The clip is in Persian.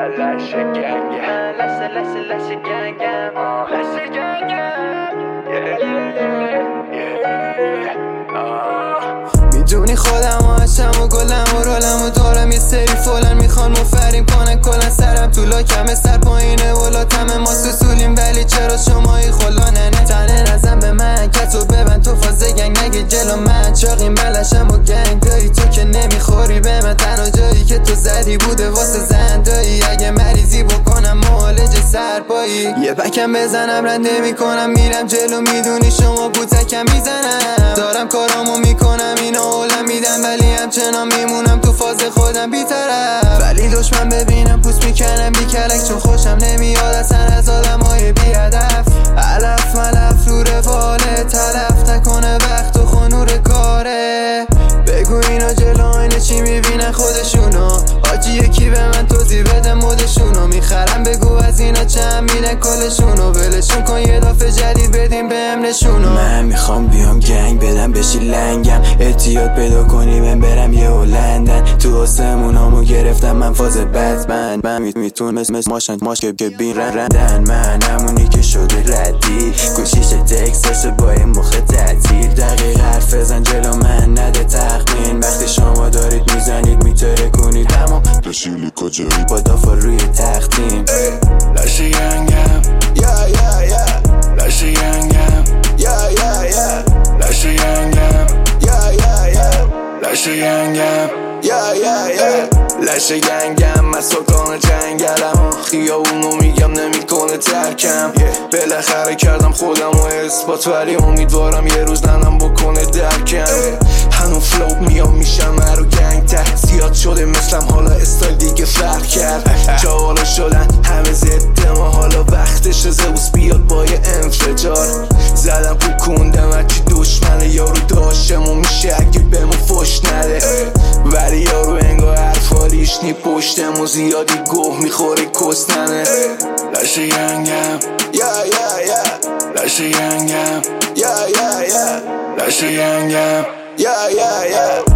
گنگم گنگم می‌دونی خودم و هشم و گلم و رولم و دارم یه سری فلان می‌خوان مفریم کنن کلا سرم تو لاکم سر پایینه و لاتم ما سسولیم ولی چرا شمایی خلانه نه تنه نزن به من کتو ببن تو فازه گنگ نگه جلو من. چاقیم بلشم و گنگ. داری تو که نمی‌خوری به من تنها جایی که تو زدی بوده واسه سرپایی یه بکم بزنم رنده می‌کنم میرم جلو می‌دونی شما بوتکم می‌زنم. دارم کارامو می‌کنم اینا اولم میدم ولی همچنان میمونم تو فاز خودم بیطرف. ولی دشمن ببینم پوست می‌کنم بیکلک چون خوشم نمیاد. اصلا از آدم های میدن کلشونو ولشون کن یه دافه جدید بدیم به نشونو. من می‌خوام بیام گنگ بدم بشی لنگم. احتیاط پیدا کنی من برم یه لندن تو آسمونامو گرفتم من فاز بتمن من میتون مثل مثل ماشن ماش که بین رندن. من همونی که شده ردی. گوشیش تکساش با این مخ تعطیل. دقیق حرف بزن جلو من نده تخمین. وقتی شما دارید می‌زنید میتره کنید اما داشیلی کجایی؟ با دافا روی تختیم لشه گنگم. لشه گنگم. یا یا یا لشه گنگم من سکان جنگلم. خیابونو میگم نمی‌کنه ترکم. بالاخره کردم خودم و اثبات ولی امیدوارم یه روز ننم بکنه درکم. هنو فلوب میام میشم رو گنگ ته زیاد شده مثلم حالا استایل دیگه فرق کرد. جا حالا شدن همه ضد ما حالا وقتش زئوس بیاد با یه انفجار. زدم پول کندم هرچی دشمنه یارو داشتم و میشه حرفالیش نی پشتم و زیادی گوه می‌خوره کستنه. لشه گنگم. یا یا یا لشه گنگم. یا یا یا لشه گنگم. یا یا یا لشه گنگم یا یا یا